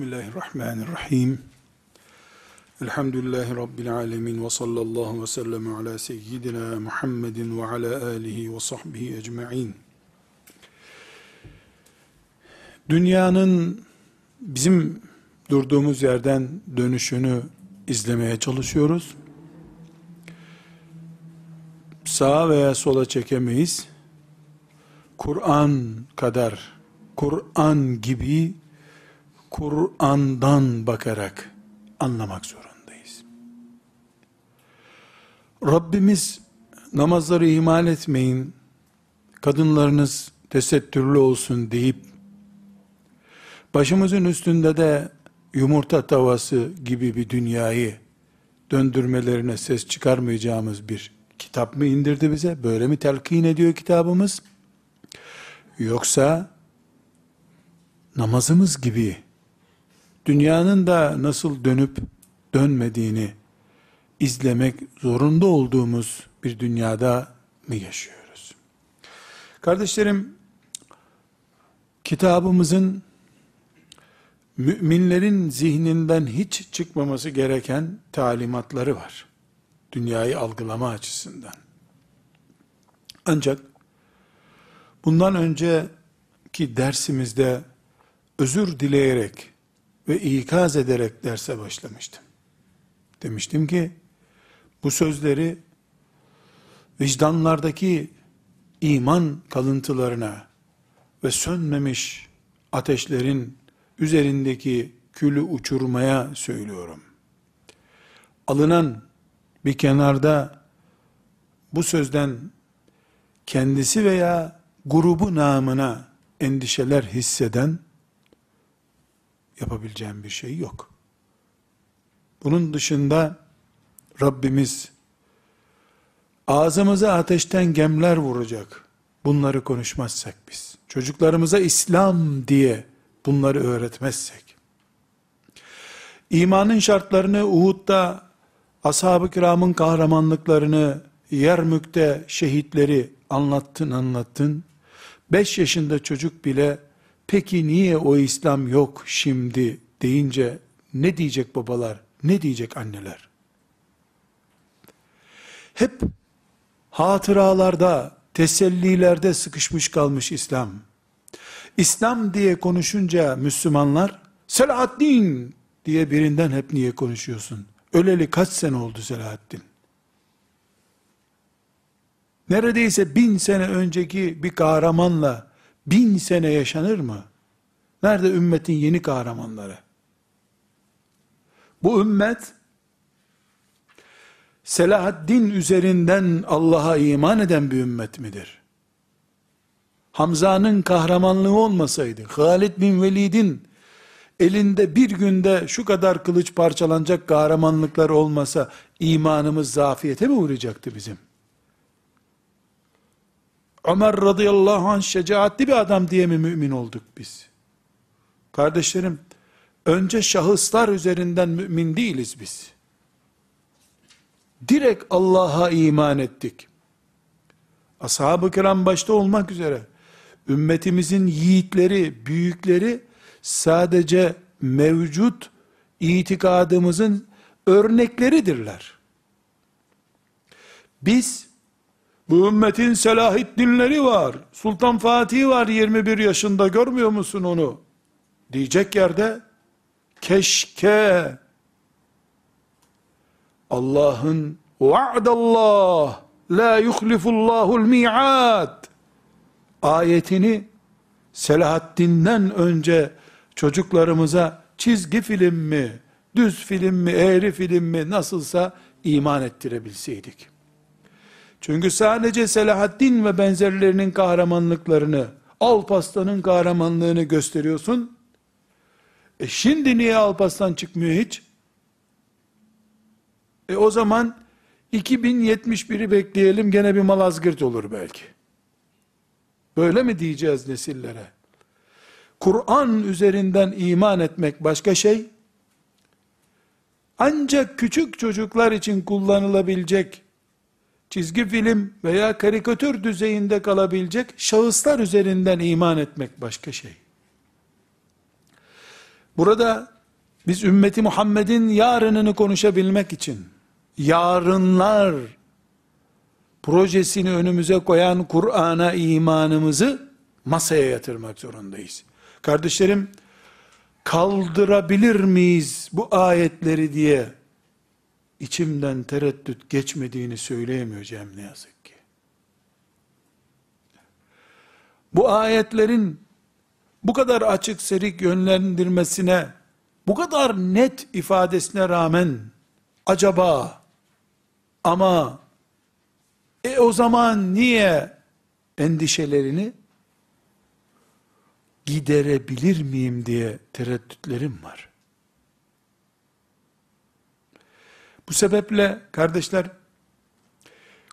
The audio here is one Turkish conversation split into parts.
Bismillahirrahmanirrahim. Elhamdülillahi Rabbil alemin ve sallallahu ve sellem ala seyyidina Muhammedin ve ala alihi ve sahbihi ecma'in. Dünyanın bizim durduğumuz yerden dönüşünü izlemeye çalışıyoruz. Sağa veya sola çekemeyiz. Kur'an kadar, Kur'an gibi Kur'an'dan bakarak anlamak zorundayız. Rabbimiz namazları ihmal etmeyin, kadınlarınız tesettürlü olsun deyip, başımızın üstünde de yumurta tavası gibi bir dünyayı döndürmelerine ses çıkarmayacağımız bir kitap mı indirdi bize? Böyle mi telkin ediyor kitabımız? Yoksa namazımız gibi dünyanın da nasıl dönüp dönmediğini izlemek zorunda olduğumuz bir dünyada mı yaşıyoruz? Kardeşlerim, kitabımızın müminlerin zihninden hiç çıkmaması gereken talimatları var. Dünyayı algılama açısından. Ancak bundan önceki dersimizde özür dileyerek ve ikaz ederek derse başlamıştım. Demiştim ki bu sözleri vicdanlardaki iman kalıntılarına ve sönmemiş ateşlerin üzerindeki külü uçurmaya söylüyorum. Alınan bir kenarda bu sözden kendisi veya grubu namına endişeler hisseden yapabileceğim bir şey yok. Bunun dışında Rabbimiz ağzımıza ateşten gemler vuracak. Bunları konuşmazsak biz. Çocuklarımıza İslam diye bunları öğretmezsek. İmanın şartlarını Uhud'da ashab-ı kiramın kahramanlıklarını Yermük'te şehitleri anlattın anlattın. Beş yaşında çocuk bile peki niye o İslam yok şimdi deyince ne diyecek babalar, ne diyecek anneler? Hep hatıralarda, tesellilerde sıkışmış kalmış İslam. İslam diye konuşunca Müslümanlar, Selahaddin diye birinden hep niye konuşuyorsun? Öleli kaç sene oldu Selahaddin? Neredeyse bin sene önceki bir kahramanla bin sene yaşanır mı? Nerede ümmetin yeni kahramanları? Bu ümmet, Selahaddin üzerinden Allah'a iman eden bir ümmet midir? Hamza'nın kahramanlığı olmasaydı, Halid bin Velid'in elinde bir günde şu kadar kılıç parçalanacak kahramanlıklar olmasa, imanımız zafiyete mi uğrayacaktı bizim? Ömer radıyallahu anh şecaatli bir adam diye mi mümin olduk biz? Kardeşlerim, önce şahıslar üzerinden mümin değiliz biz. Direkt Allah'a iman ettik. Ashab-ı kiram başta olmak üzere, ümmetimizin yiğitleri, büyükleri, sadece mevcut itikadımızın örnekleridirler. Biz, bu ümmetin Selahiddinleri var. Sultan Fatih var 21 yaşında görmüyor musun onu? Diyecek yerde keşke Allah'ın vaadallah la yuhlifullahul mi'ad ayetini Selahaddin'den önce çocuklarımıza çizgi film mi, düz film mi, eğri film mi nasılsa iman ettirebilseydik. Çünkü sadece Selahaddin ve benzerlerinin kahramanlıklarını, Alpaslan'ın kahramanlığını gösteriyorsun. E şimdi niye Alpaslan çıkmıyor hiç? E o zaman 2071'i bekleyelim gene bir Malazgirt olur belki. Böyle mi diyeceğiz nesillere? Kur'an üzerinden iman etmek başka şey. Ancak küçük çocuklar için kullanılabilecek çizgi film veya karikatür düzeyinde kalabilecek şahıslar üzerinden iman etmek başka şey. Burada biz ümmeti Muhammed'in yarınını konuşabilmek için yarınlar projesini önümüze koyan Kur'an'a imanımızı masaya yatırmak zorundayız. Kardeşlerim, kaldırabilir miyiz bu ayetleri diye içimden tereddüt geçmediğini söyleyemeyeceğim ne yazık ki. Bu ayetlerin bu kadar açık serik yönlendirmesine, bu kadar net ifadesine rağmen acaba ama e o zaman niye endişelerini giderebilir miyim diye tereddütlerim var. Bu sebeple kardeşler,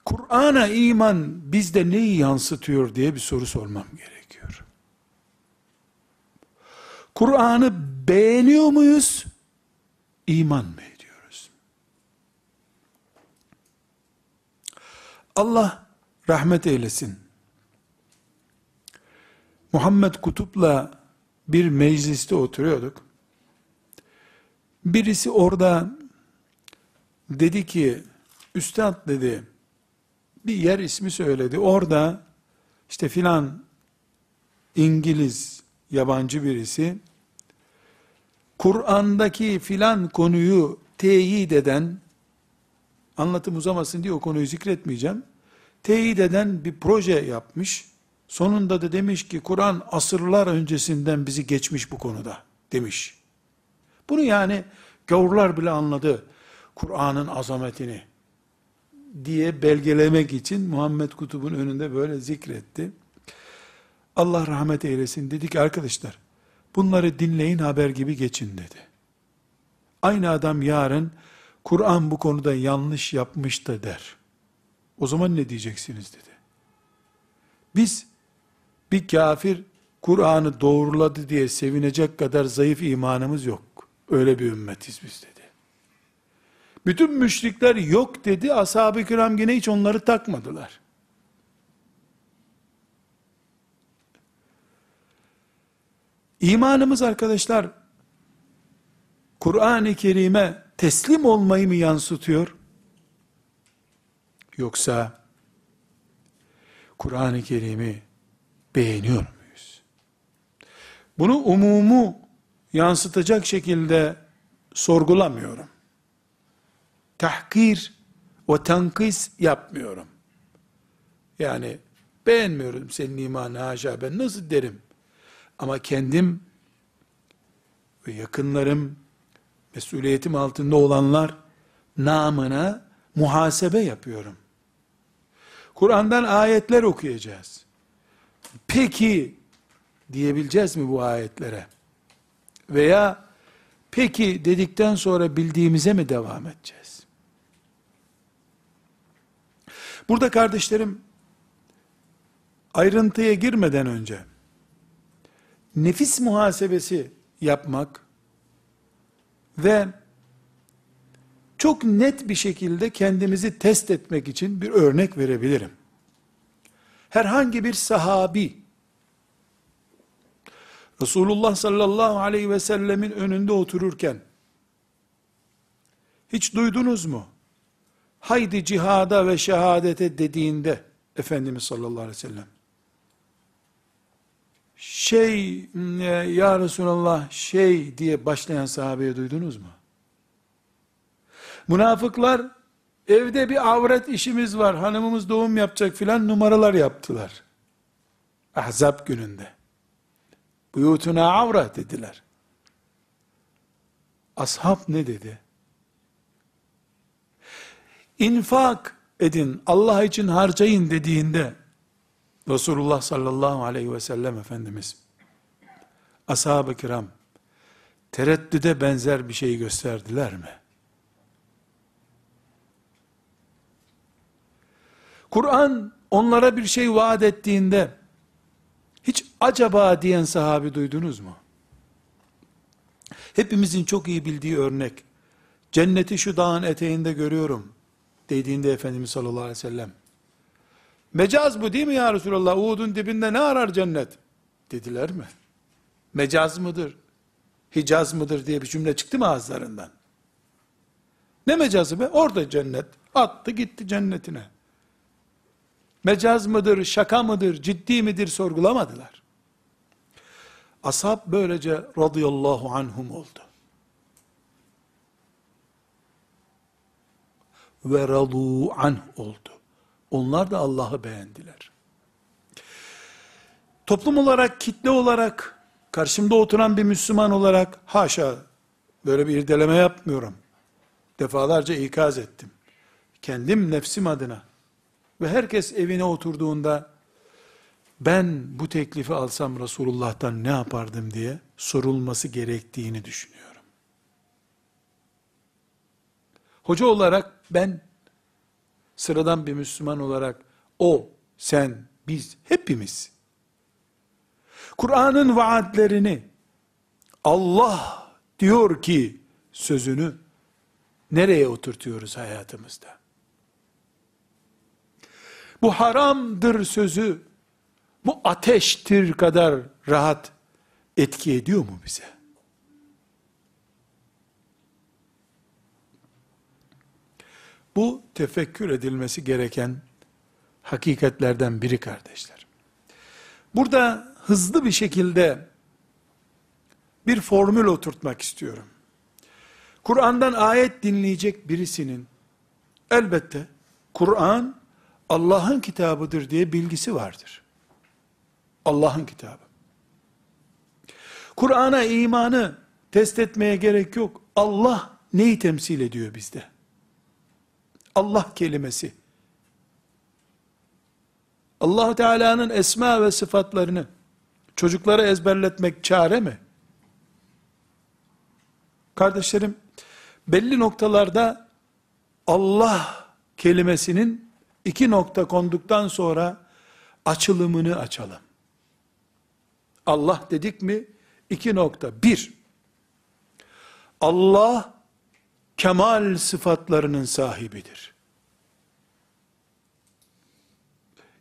Kur'an'a iman bizde neyi yansıtıyor diye bir soru sormam gerekiyor. Kur'an'ı beğeniyor muyuz? İman mı ediyoruz? Allah rahmet eylesin. Muhammed Kutup'la bir mecliste oturuyorduk. Birisi orada dedi ki, Üstad dedi, bir yer ismi söyledi. Orada işte filan İngiliz yabancı birisi Kur'an'daki filan konuyu teyit eden anlatım uzamasın diye o konuyu zikretmeyeceğim. Teyit eden bir proje yapmış. Sonunda da demiş ki Kur'an asırlar öncesinden bizi geçmiş bu konuda demiş. Bunu yani gavurlar bile anladı Kur'an'ın azametini diye belgelemek için Muhammed Kutub'un önünde böyle zikretti. Allah rahmet eylesin dedi ki arkadaşlar bunları dinleyin haber gibi geçin dedi. Aynı adam yarın Kur'an bu konuda yanlış yapmış da der. O zaman ne diyeceksiniz dedi. Biz bir kafir Kur'an'ı doğruladı diye sevinecek kadar zayıf imanımız yok. Öyle bir ümmetiz biz dedi. Bütün müşrikler yok dedi. Ashab-ı kiram yine hiç onları takmadılar. İmanımız arkadaşlar, Kur'an-ı Kerim'e teslim olmayı mı yansıtıyor? Yoksa, Kur'an-ı Kerim'i beğeniyor muyuz? Bunu umumu yansıtacak şekilde sorgulamıyorum. Tahkir ve tenkis yapmıyorum. Yani beğenmiyorum senin imanı haşa ben nasıl derim? Ama kendim ve yakınlarım, mesuliyetim altında olanlar namına muhasebe yapıyorum. Kur'an'dan ayetler okuyacağız. Peki diyebileceğiz mi bu ayetlere? Veya peki dedikten sonra bildiğimize mi devam edeceğiz? Burada kardeşlerim ayrıntıya girmeden önce nefis muhasebesi yapmak ve çok net bir şekilde kendimizi test etmek için bir örnek verebilirim. Herhangi bir sahabi Resulullah sallallahu aleyhi ve sellemin önünde otururken hiç duydunuz mu? Haydi cihada ve şehadete dediğinde Efendimiz sallallahu aleyhi ve sellem şey e, ya Resulallah şey diye başlayan sahabeyi duydunuz mu? Münafıklar evde bir avret işimiz var hanımımız doğum yapacak filan numaralar yaptılar. Ahzab gününde. Buyutuna avra dediler. Ashab ne dedi? İnfak edin, Allah için harcayın dediğinde Resulullah sallallahu aleyhi ve sellem Efendimiz ashab-ı kiram tereddüde benzer bir şey gösterdiler mi? Kur'an onlara bir şey vaat ettiğinde hiç acaba diyen sahabi duydunuz mu? Hepimizin çok iyi bildiği örnek. Cenneti şu dağın eteğinde görüyorum dediğinde Efendimiz sallallahu aleyhi ve sellem Mecaz bu değil mi ya Resulallah? Uhud'un dibinde ne arar cennet? Dediler mi? Mecaz mıdır? Hicaz mıdır diye bir cümle çıktı mı ağızlarından? Ne mecazı be? Orada cennet. Attı gitti cennetine. Mecaz mıdır, şaka mıdır, ciddi midir sorgulamadılar. Ashab böylece radıyallahu anhum oldu. Ve radu anh oldu. Onlar da Allah'ı beğendiler. Toplum olarak, kitle olarak, karşımda oturan bir Müslüman olarak, haşa, böyle bir irdeleme yapmıyorum. Defalarca ikaz ettim. Kendim nefsim adına ve herkes evine oturduğunda, ben bu teklifi alsam Resulullah'tan ne yapardım diye sorulması gerektiğini düşünüyorum. Hoca olarak ben sıradan bir Müslüman olarak o, sen, biz hepimiz Kur'an'ın vaatlerini Allah diyor ki sözünü nereye oturtuyoruz hayatımızda? Bu haramdır sözü bu ateştir kadar rahat etki ediyor mu bize? Bu tefekkür edilmesi gereken hakikatlerden biri kardeşler. Burada hızlı bir şekilde bir formül oturtmak istiyorum. Kur'an'dan ayet dinleyecek birisinin elbette Kur'an Allah'ın kitabıdır diye bilgisi vardır. Allah'ın kitabı. Kur'an'a imanı test etmeye gerek yok. Allah neyi temsil ediyor bizde? Allah kelimesi. Allah Teala'nın esma ve sıfatlarını çocuklara ezberletmek çare mi? Kardeşlerim, belli noktalarda Allah kelimesinin iki nokta konduktan sonra açılımını açalım. Allah dedik mi? İki nokta. Bir, Allah kemal sıfatlarının sahibidir.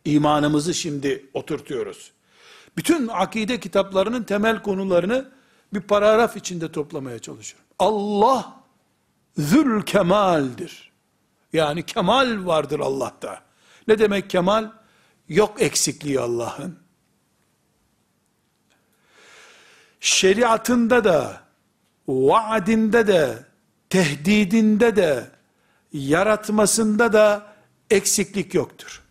İmanımızı şimdi oturtuyoruz. Bütün akide kitaplarının temel konularını bir paragraf içinde toplamaya çalışıyorum. Allah zül kemaldir. Yani kemal vardır Allah'ta. Ne demek kemal? Yok eksikliği Allah'ın. Şeriatında da, vaadinde de, tehdidinde de, yaratmasında da eksiklik yoktur.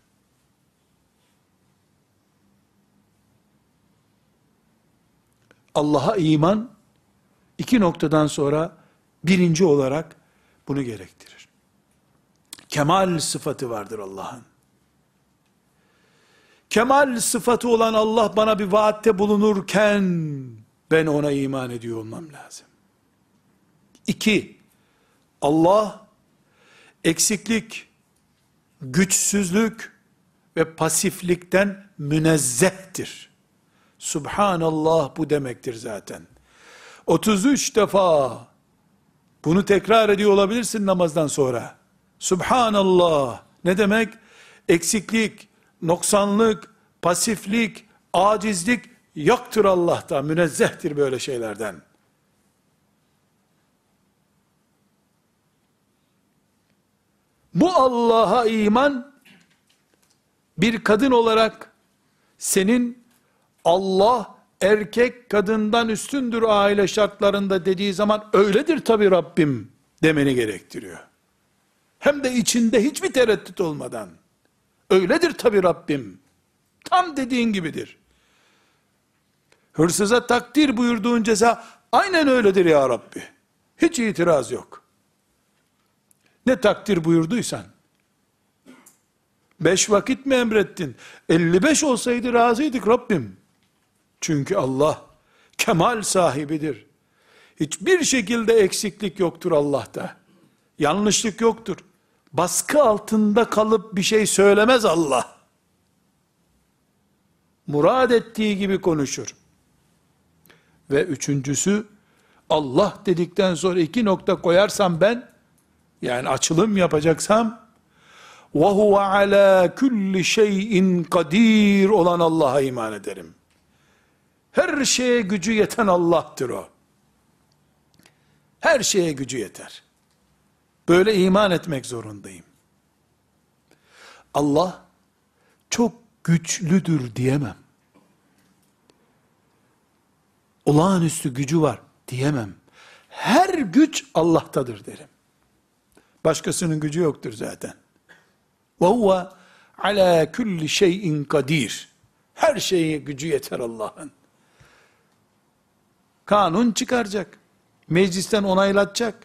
Allah'a iman iki noktadan sonra birinci olarak bunu gerektirir. Kemal sıfatı vardır Allah'ın. Kemal sıfatı olan Allah bana bir vaatte bulunurken ben ona iman ediyor olmam lazım. İki, Allah eksiklik, güçsüzlük ve pasiflikten münezzehtir. Subhanallah bu demektir zaten. 33 defa bunu tekrar ediyor olabilirsin namazdan sonra. Subhanallah ne demek? Eksiklik, noksanlık, pasiflik, acizlik yoktur Allah'ta. Münezzehtir böyle şeylerden. Bu Allah'a iman bir kadın olarak senin Allah erkek kadından üstündür aile şartlarında dediği zaman öyledir tabi Rabbim demeni gerektiriyor. Hem de içinde hiçbir tereddüt olmadan. Öyledir tabi Rabbim. Tam dediğin gibidir. Hırsıza takdir buyurduğun ceza aynen öyledir ya Rabbi. Hiç itiraz yok. Ne takdir buyurduysan. Beş vakit mi emrettin? 55 olsaydı razıydık Rabbim. Çünkü Allah kemal sahibidir. Hiçbir şekilde eksiklik yoktur Allah'ta. Yanlışlık yoktur. Baskı altında kalıp bir şey söylemez Allah. Murad ettiği gibi konuşur. Ve üçüncüsü, Allah dedikten sonra iki nokta koyarsam ben, yani açılım yapacaksam, وَهُوَ عَلَى كُلِّ شَيْءٍ kadir olan Allah'a iman ederim. Her şeye gücü yeten Allah'tır o. Her şeye gücü yeter. Böyle iman etmek zorundayım. Allah çok güçlüdür diyemem. Olağanüstü gücü var diyemem. Her güç Allah'tadır derim. Başkasının gücü yoktur zaten. Ve huve ala kulli şeyin kadir. Her şeye gücü yeter Allah'ın. Kanun çıkaracak. Meclisten onaylatacak.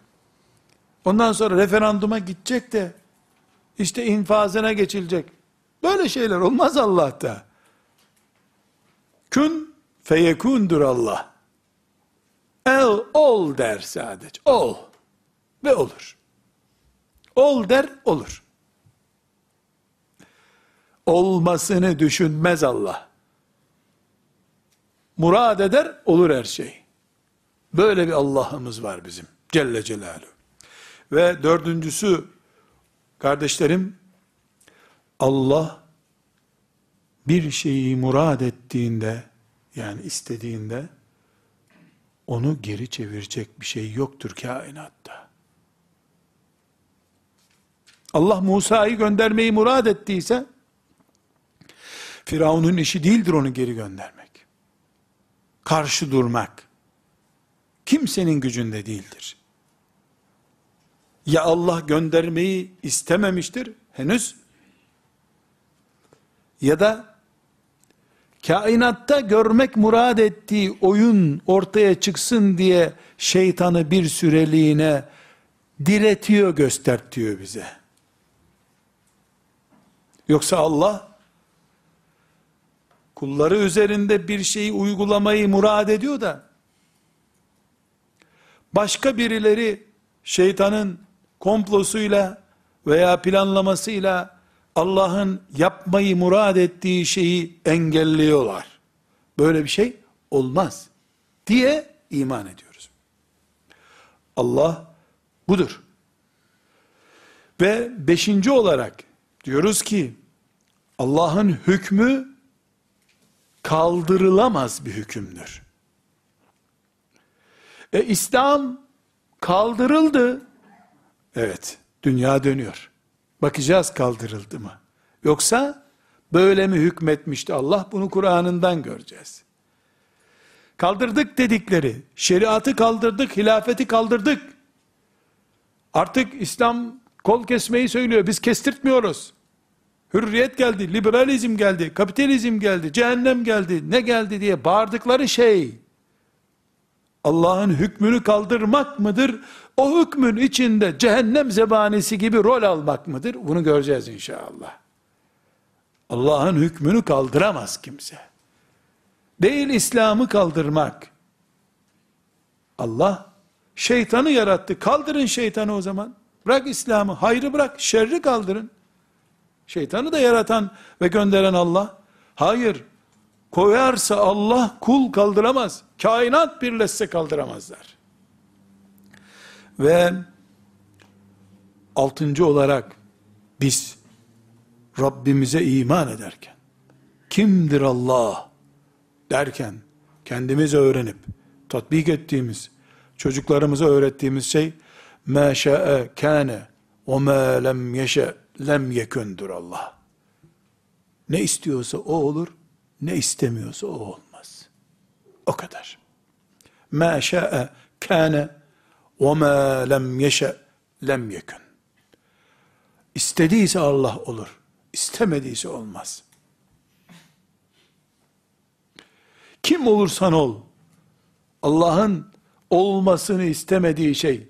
Ondan sonra referanduma gidecek de işte infazına geçilecek. Böyle şeyler olmaz Allah'ta. Kün feyekundur Allah. El ol der sadece. Ol. Ve olur. Ol der olur. Olmasını düşünmez Allah. Murad eder olur her şey. Böyle bir Allah'ımız var bizim. Celle Celaluhu. Ve dördüncüsü kardeşlerim Allah bir şeyi murad ettiğinde yani istediğinde onu geri çevirecek bir şey yoktur kainatta. Allah Musa'yı göndermeyi murad ettiyse Firavun'un işi değildir onu geri göndermek. Karşı durmak kimsenin gücünde değildir. Ya Allah göndermeyi istememiştir henüz ya da kainatta görmek murad ettiği oyun ortaya çıksın diye şeytanı bir süreliğine diretiyor göstertiyor bize. Yoksa Allah kulları üzerinde bir şeyi uygulamayı murad ediyor da başka birileri şeytanın komplosuyla veya planlamasıyla Allah'ın yapmayı murad ettiği şeyi engelliyorlar. Böyle bir şey olmaz diye iman ediyoruz. Allah budur. Ve beşinci olarak diyoruz ki Allah'ın hükmü kaldırılamaz bir hükümdür. E İslam kaldırıldı. Evet, dünya dönüyor. Bakacağız kaldırıldı mı? Yoksa böyle mi hükmetmişti Allah? Bunu Kur'an'ından göreceğiz. Kaldırdık dedikleri, şeriatı kaldırdık, hilafeti kaldırdık. Artık İslam kol kesmeyi söylüyor, biz kestirtmiyoruz. Hürriyet geldi, liberalizm geldi, kapitalizm geldi, cehennem geldi, ne geldi diye bağırdıkları şey, Allah'ın hükmünü kaldırmak mıdır? O hükmün içinde cehennem zebanisi gibi rol almak mıdır? Bunu göreceğiz inşallah. Allah'ın hükmünü kaldıramaz kimse. Değil İslam'ı kaldırmak. Allah şeytanı yarattı. Kaldırın şeytanı o zaman. Bırak İslam'ı, hayrı bırak, şerri kaldırın. Şeytanı da yaratan ve gönderen Allah. Hayır, koyarsa Allah kul kaldıramaz. Kainat birleşse kaldıramazlar. Ve altıncı olarak biz Rabbimize iman ederken kimdir Allah derken kendimize öğrenip tatbik ettiğimiz çocuklarımıza öğrettiğimiz şey ma şa'e kâne ve ma lem yeşe lem yekündür Allah. Ne istiyorsa o olur, ne istemiyorsa o olmaz. O kadar. Ma şa'e kâne ve ma lem yeşe lem yekün. İstediyse Allah olur. istemediyse olmaz. Kim olursan ol, Allah'ın olmasını istemediği şey,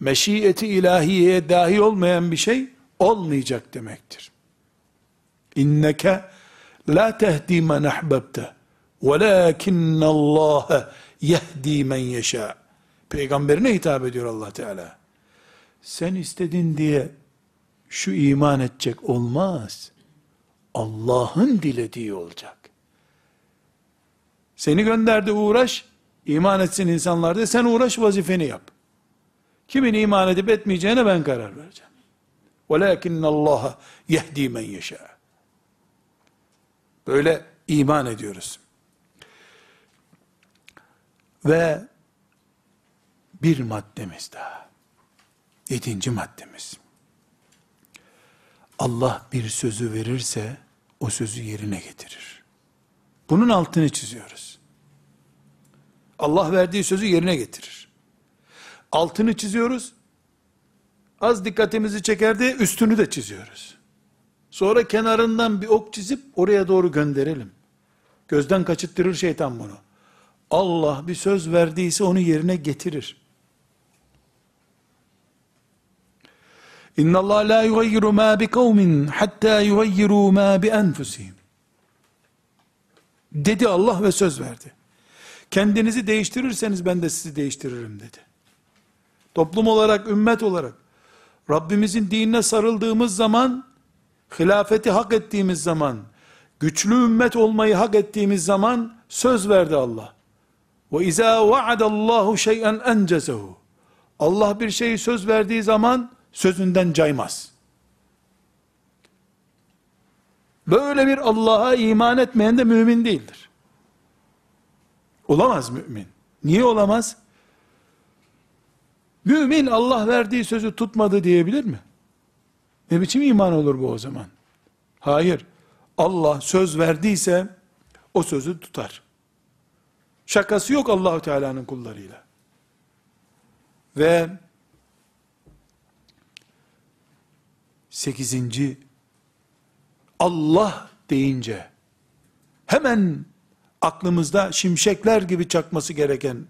meşiyeti ilahiyeye dahi olmayan bir şey, olmayacak demektir. İnneke la tehdi men ahbebte velakinne Allah yehdi men yeşâ. Peygamberine hitap ediyor Allah Teala. Sen istedin diye şu iman edecek olmaz. Allah'ın dilediği olacak. Seni gönderdi uğraş, iman etsin insanlar de sen uğraş vazifeni yap. Kimin iman edip etmeyeceğine ben karar vereceğim. وَلَاكِنَّ اللّٰهَ يَهْد۪ي مَنْ يَشَاءُ Böyle iman ediyoruz. Ve bir maddemiz daha. Yedinci maddemiz. Allah bir sözü verirse o sözü yerine getirir. Bunun altını çiziyoruz. Allah verdiği sözü yerine getirir. Altını çiziyoruz. Az dikkatimizi çekerdi, üstünü de çiziyoruz. Sonra kenarından bir ok çizip oraya doğru gönderelim. Gözden kaçıttırır şeytan bunu. Allah bir söz verdiyse onu yerine getirir. İnna Allah la yugayyiru ma bi kavmin hatta yugayyiru ma bi enfusihim. Dedi Allah ve söz verdi. Kendinizi değiştirirseniz ben de sizi değiştiririm dedi. Toplum olarak, ümmet olarak Rabbimizin dinine sarıldığımız zaman, hilafeti hak ettiğimiz zaman, güçlü ümmet olmayı hak ettiğimiz zaman söz verdi Allah. Ve izâ vaadallahu şey'en encesehu. Allah bir şeyi söz verdiği zaman sözünden caymaz. Böyle bir Allah'a iman etmeyen de mümin değildir. Olamaz mümin. Niye olamaz? Mümin Allah verdiği sözü tutmadı diyebilir mi? Ne biçim iman olur bu o zaman? Hayır. Allah söz verdiyse o sözü tutar. Şakası yok Allahu Teala'nın kullarıyla. Ve sekizinci Allah deyince hemen aklımızda şimşekler gibi çakması gereken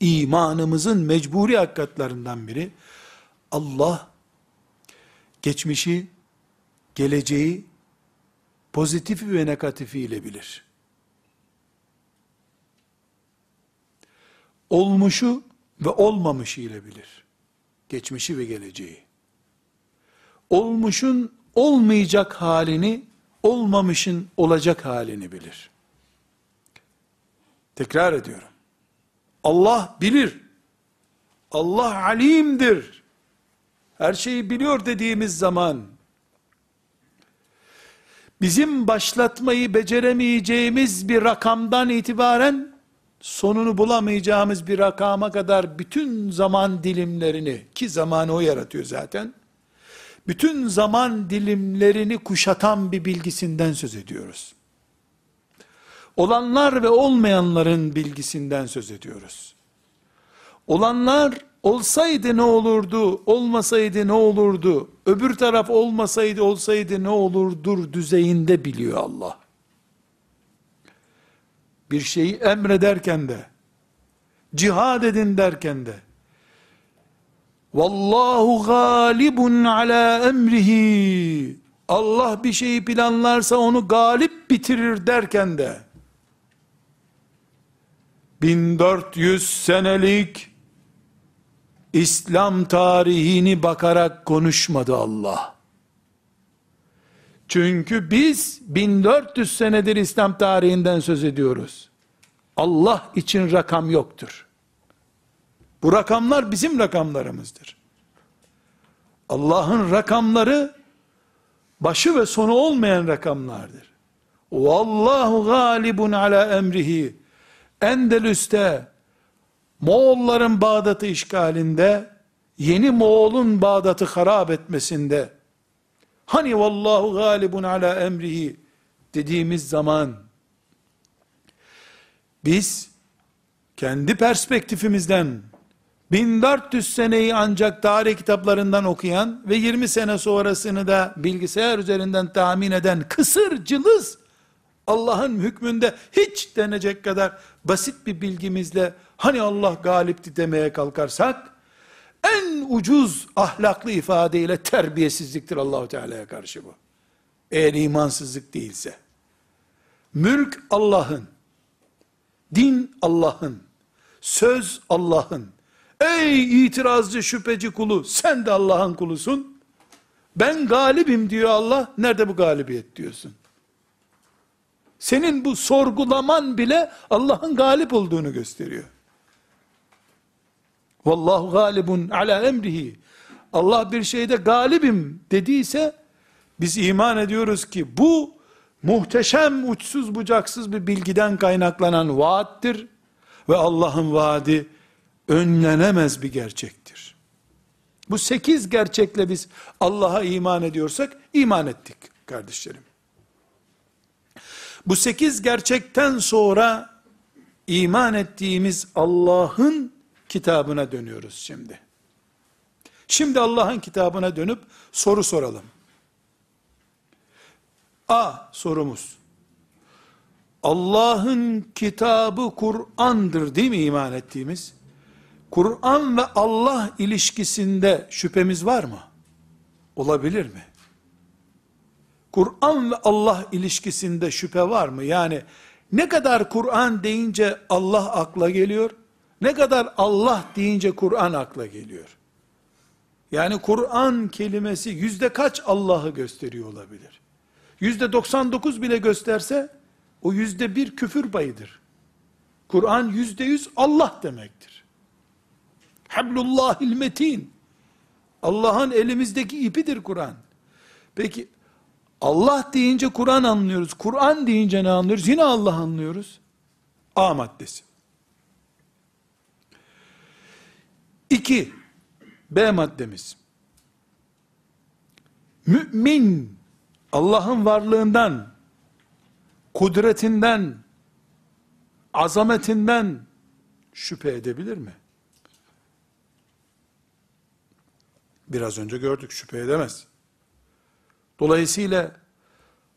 imanımızın mecburi hakikatlerinden biri Allah geçmişi, geleceği pozitifi ve negatifiyle bilir. Olmuşu ve olmamışı ile bilir. Geçmişi ve geleceği. Olmuşun olmayacak halini, olmamışın olacak halini bilir. Tekrar ediyorum. Allah bilir. Allah alimdir. Her şeyi biliyor dediğimiz zaman, bizim başlatmayı beceremeyeceğimiz bir rakamdan itibaren, sonunu bulamayacağımız bir rakama kadar bütün zaman dilimlerini, ki zamanı o yaratıyor zaten, bütün zaman dilimlerini kuşatan bir bilgisinden söz ediyoruz. Olanlar ve olmayanların bilgisinden söz ediyoruz. Olanlar olsaydı ne olurdu, olmasaydı ne olurdu, öbür taraf olmasaydı olsaydı ne olurdur düzeyinde biliyor Allah. Bir şeyi emrederken de, cihad edin derken de, Vallahu galibun ala emrihi. Allah bir şeyi planlarsa onu galip bitirir derken de 1400 senelik İslam tarihini bakarak konuşmadı Allah. Çünkü biz 1400 senedir İslam tarihinden söz ediyoruz. Allah için rakam yoktur. Bu rakamlar bizim rakamlarımızdır. Allah'ın rakamları başı ve sonu olmayan rakamlardır. Vallahu galibun ala emrihi. Endelüs'te Moğolların Bağdat'ı işgalinde yeni Moğol'un Bağdat'ı harap etmesinde hani vallahu galibun ala emrihi dediğimiz zaman biz kendi perspektifimizden 1400 seneyi ancak tarih kitaplarından okuyan ve 20 sene sonrasını da bilgisayar üzerinden tahmin eden kısır cılız Allah'ın hükmünde hiç denecek kadar basit bir bilgimizle hani Allah galipti demeye kalkarsak en ucuz ahlaklı ifadeyle terbiyesizliktir Allahu Teala'ya karşı bu. Eğer imansızlık değilse. Mülk Allah'ın. Din Allah'ın. Söz Allah'ın. Ey itirazcı şüpheci kulu sen de Allah'ın kulusun. Ben galibim diyor Allah. Nerede bu galibiyet diyorsun? Senin bu sorgulaman bile Allah'ın galip olduğunu gösteriyor. Vallahu galibun ala emrihi. Allah bir şeyde galibim dediyse biz iman ediyoruz ki bu muhteşem uçsuz bucaksız bir bilgiden kaynaklanan vaattir ve Allah'ın vaadi önlenemez bir gerçektir. Bu sekiz gerçekle biz Allah'a iman ediyorsak iman ettik kardeşlerim. Bu sekiz gerçekten sonra iman ettiğimiz Allah'ın kitabına dönüyoruz şimdi. Şimdi Allah'ın kitabına dönüp soru soralım. A sorumuz. Allah'ın kitabı Kur'an'dır değil mi iman ettiğimiz? Kur'an ve Allah ilişkisinde şüphemiz var mı? Olabilir mi? Kur'an ve Allah ilişkisinde şüphe var mı? Yani ne kadar Kur'an deyince Allah akla geliyor, ne kadar Allah deyince Kur'an akla geliyor. Yani Kur'an kelimesi yüzde kaç Allah'ı gösteriyor olabilir? Yüzde 99 bile gösterse, o yüzde bir küfür payıdır. Kur'an yüzde yüz Allah demektir. Hablullahil metin. Allah'ın elimizdeki ipidir Kur'an. Peki Allah deyince Kur'an anlıyoruz. Kur'an deyince ne anlıyoruz? Yine Allah anlıyoruz. A maddesi. İki, B maddemiz. Mümin, Allah'ın varlığından, kudretinden, azametinden şüphe edebilir mi? Biraz önce gördük şüphe edemez. Dolayısıyla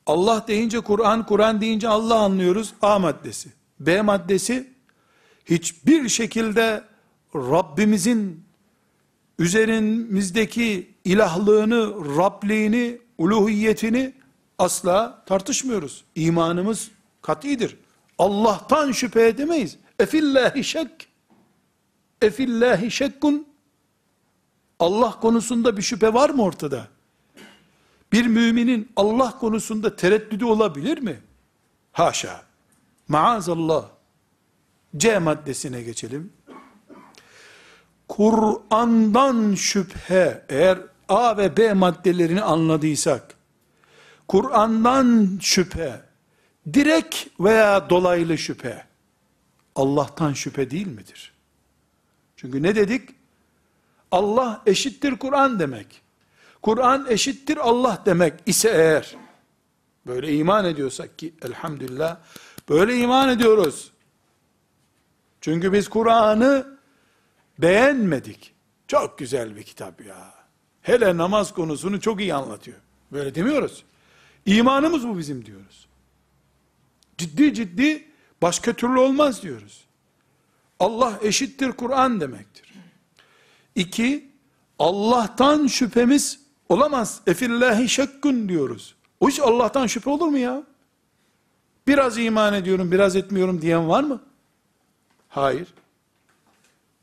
Allah deyince Kur'an, Kur'an deyince Allah anlıyoruz. A maddesi. B maddesi hiçbir şekilde Rabbimizin üzerimizdeki ilahlığını, Rabliğini, uluhiyetini asla tartışmıyoruz. İmanımız katidir. Allah'tan şüphe edemeyiz. Efillahi şek. Efillahi şekkun. Allah konusunda bir şüphe var mı ortada? Bir müminin Allah konusunda tereddüdü olabilir mi? Haşa. Maazallah. C maddesine geçelim. Kur'an'dan şüphe, eğer A ve B maddelerini anladıysak, Kur'an'dan şüphe, direkt veya dolaylı şüphe, Allah'tan şüphe değil midir? Çünkü ne dedik? Allah eşittir Kur'an demek. Kur'an eşittir Allah demek ise eğer, böyle iman ediyorsak ki elhamdülillah, böyle iman ediyoruz. Çünkü biz Kur'an'ı beğenmedik. Çok güzel bir kitap ya. Hele namaz konusunu çok iyi anlatıyor. Böyle demiyoruz. İmanımız bu bizim diyoruz. Ciddi ciddi başka türlü olmaz diyoruz. Allah eşittir Kur'an demektir. İki, Allah'tan şüphemiz olamaz. Efillahi şekkün diyoruz. O hiç Allah'tan şüphe olur mu ya? Biraz iman ediyorum, biraz etmiyorum diyen var mı? Hayır.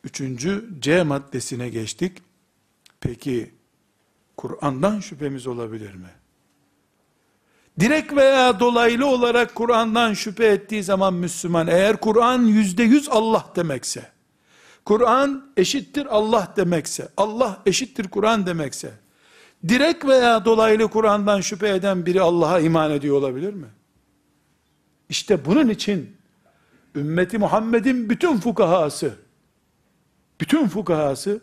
Üçüncü C maddesine geçtik. Peki Kur'an'dan şüphemiz olabilir mi? Direkt veya dolaylı olarak Kur'an'dan şüphe ettiği zaman Müslüman, eğer Kur'an yüzde yüz Allah demekse, Kur'an eşittir Allah demekse, Allah eşittir Kur'an demekse, direkt veya dolaylı Kur'an'dan şüphe eden biri Allah'a iman ediyor olabilir mi? İşte bunun için, ümmeti Muhammed'in bütün fukahası, bütün fukahası,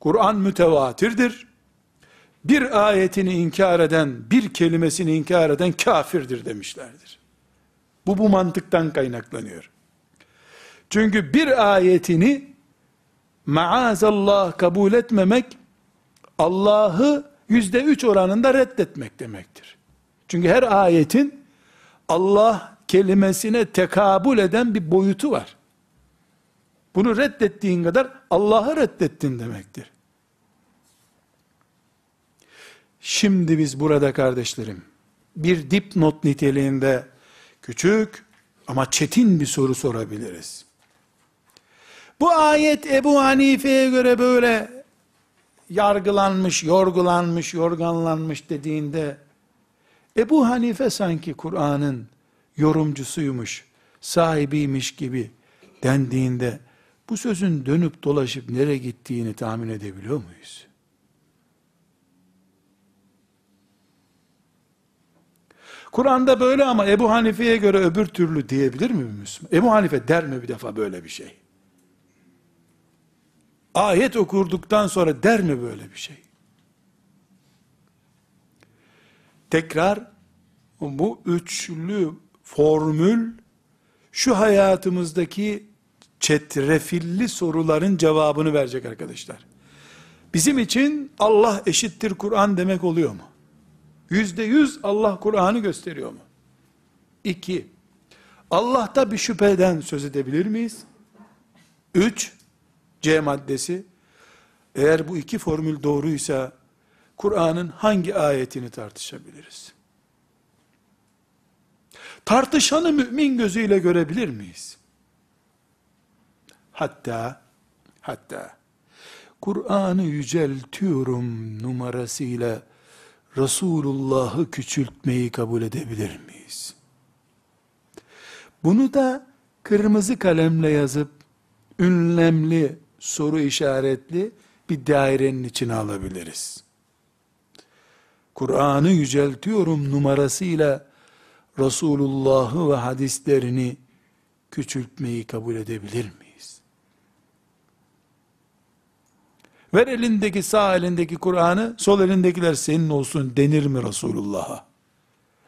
Kur'an mütevatirdir. Bir ayetini inkar eden, bir kelimesini inkar eden kafirdir demişlerdir. Bu bu mantıktan kaynaklanıyor. Çünkü bir ayetini maazallah kabul etmemek, Allah'ı yüzde üç oranında reddetmek demektir. Çünkü her ayetin Allah kelimesine tekabül eden bir boyutu var. Bunu reddettiğin kadar Allah'ı reddettin demektir. Şimdi biz burada kardeşlerim, bir dipnot niteliğinde küçük ama çetin bir soru sorabiliriz. Bu ayet Ebu Hanife'ye göre böyle yargılanmış, yorgulanmış, yorganlanmış dediğinde Ebu Hanife sanki Kur'an'ın yorumcusuymuş, sahibiymiş gibi dendiğinde bu sözün dönüp dolaşıp nereye gittiğini tahmin edebiliyor muyuz? Kur'an'da böyle ama Ebu Hanife'ye göre öbür türlü diyebilir mi Müslüman? Ebu Hanife der mi bir defa böyle bir şey? Ayet okurduktan sonra der mi böyle bir şey? Tekrar bu üçlü formül şu hayatımızdaki çetrefilli soruların cevabını verecek arkadaşlar. Bizim için Allah eşittir Kur'an demek oluyor mu? Yüzde yüz Allah Kur'an'ı gösteriyor mu? İki, Allah'ta bir şüpheden söz edebilir miyiz? Üç, C maddesi, eğer bu iki formül doğruysa, Kur'an'ın hangi ayetini tartışabiliriz? Tartışanı mümin gözüyle görebilir miyiz? Hatta, hatta, Kur'an'ı yüceltiyorum numarasıyla, Resulullah'ı küçültmeyi kabul edebilir miyiz? Bunu da kırmızı kalemle yazıp, ünlemli, soru işaretli bir dairenin içine alabiliriz. Kur'an'ı yüceltiyorum numarasıyla Resulullah'ı ve hadislerini küçültmeyi kabul edebilir miyiz? Ver elindeki sağ elindeki Kur'an'ı, sol elindekiler senin olsun denir mi Resulullah'a?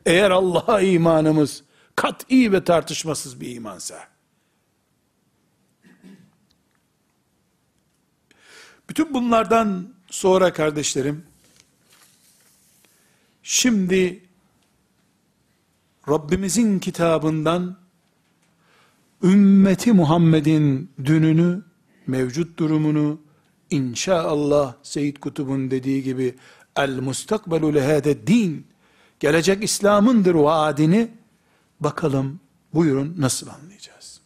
Eğer Allah'a imanımız kat'i ve tartışmasız bir imansa. Bütün bunlardan sonra kardeşlerim, şimdi Rabbimizin kitabından ümmeti Muhammed'in dününü, mevcut durumunu, inşaallah Seyyid Kutub'un dediği gibi el mustakbelu lehâde din, gelecek İslam'ındır vaadini, bakalım buyurun nasıl anlayacağız?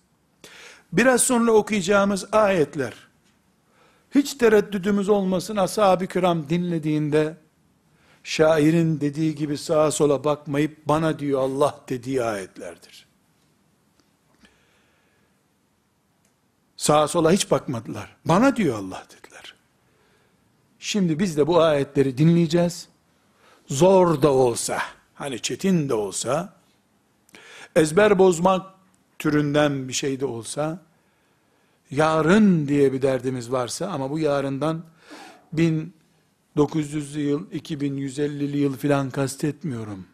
Biraz sonra okuyacağımız ayetler, hiç tereddüdümüz olmasın ashab-ı kiram dinlediğinde, şairin dediği gibi sağa sola bakmayıp bana diyor Allah dediği ayetlerdir. Sağa sola hiç bakmadılar. Bana diyor Allah dediler. Şimdi biz de bu ayetleri dinleyeceğiz. Zor da olsa, hani çetin de olsa, ezber bozmak türünden bir şey de olsa, yarın diye bir derdimiz varsa ama bu yarından bin 900'lü yıl, 2150'li yıl filan kastetmiyorum.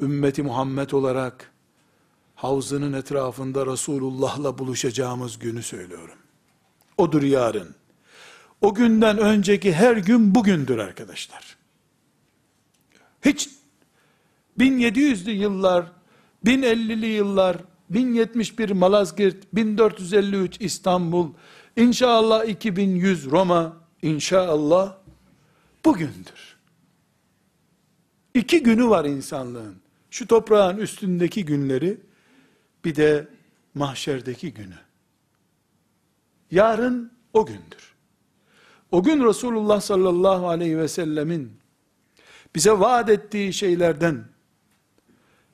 Ümmeti Muhammed olarak havzının etrafında Resulullah'la buluşacağımız günü söylüyorum. Odur yarın. O günden önceki her gün bugündür arkadaşlar. Hiç 1700'lü yıllar, 1050'li yıllar, 1071 Malazgirt, 1453 İstanbul, inşallah 2100 Roma, İnşallah bugündür. İki günü var insanlığın. Şu toprağın üstündeki günleri, bir de mahşerdeki günü. Yarın o gündür. O gün Resulullah sallallahu aleyhi ve sellemin bize vaat ettiği şeylerden